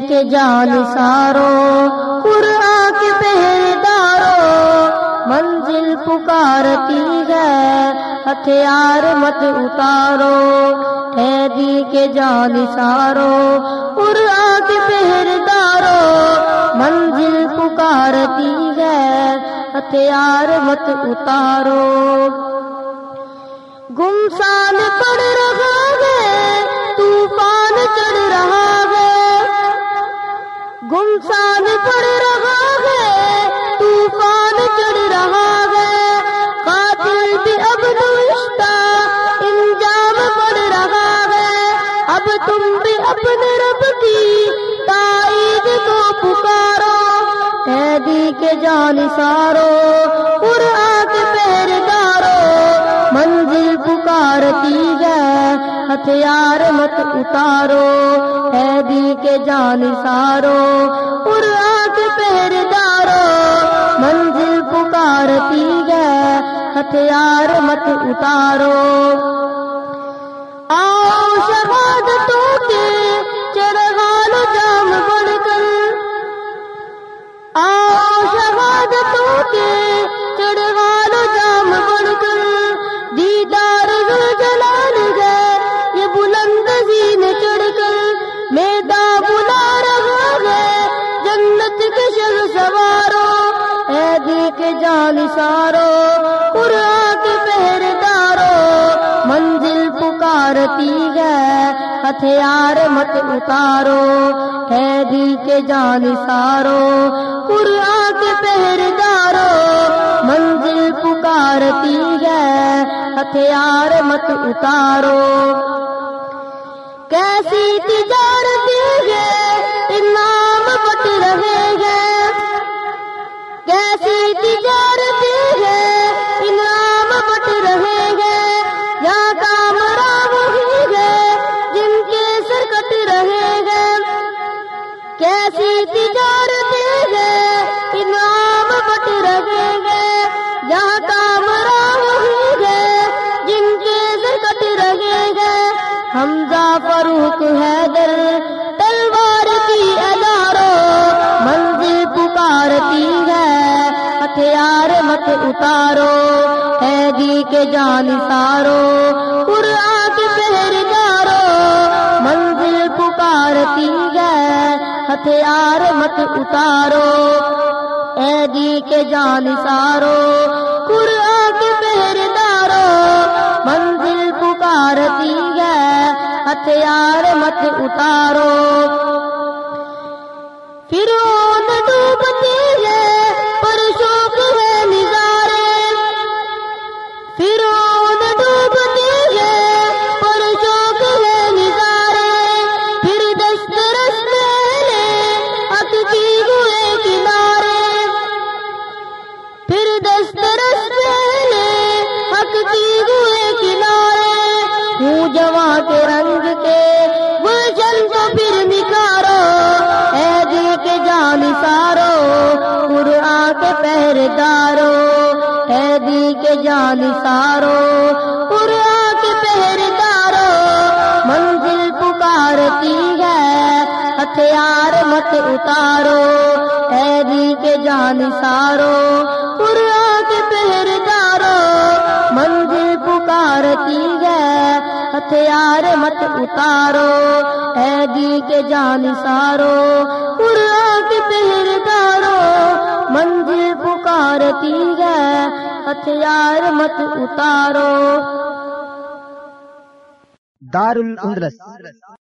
کے جان سارو، قرآن کے پہردارو منزل پکارتی ہے، ہتھیار مت اتارو، قیدی کے جان سارو، قرآن کے پہردارو منزل پکارتی ہے، ہتھیار مت اتارو۔ گمسان پڑ رہا ہے، طوفان چڑھ رہا اپنے رب کی تائید کو پکارو، قیدی کے جان سارو، قرآن کے پہردارو منزل پکارتی ہے، ہتھیار مت اتارو، قیدی کے جان سارو، قرآن کے پہردارو منزل پکارتی ہے، ہتھیار مت اتارو۔ آؤ شہادتوں کے چڑغال جام بڑھ کر دیدار جلال گئے یہ بلند زین چڑھ کر بلا رہا ہے۔ جنت کے سوارو اے جان سارو قرآن پکارتی ہے ہتھیار مت اتارو قیدی کے جان سارو قرآن کے پہردارو منزل پکارتی ہے ہتھیار مت اتارو کیسی تجارت حمزہ فاروق حیدر، تلوار کی ادارو، منزل پکارتی ہے، ہتھیار مت اتارو، قیدی کے جان سارو، قرآن کے پہردارو منزل پکارتی ہے، ہتھیار مت اتارو، قیدی کے جان سارو، قرآن کے پہردارو ہتھیار مت اتارو۔ پھر ڈوبتے کے پہردارو کے جان سارو، قرآن کے پہردارو منزل پکارتی ہے، ہتھیار مت اتارو، اے دل کے جان سارو، قرآن کے پہردارو منزل پکارتی ہے، ہتھیار مت اتارو، اے دی کے جان سارو، قرآن کے پہردارو پکارتی ہے ہتھیار مت اتارو دار الاندلس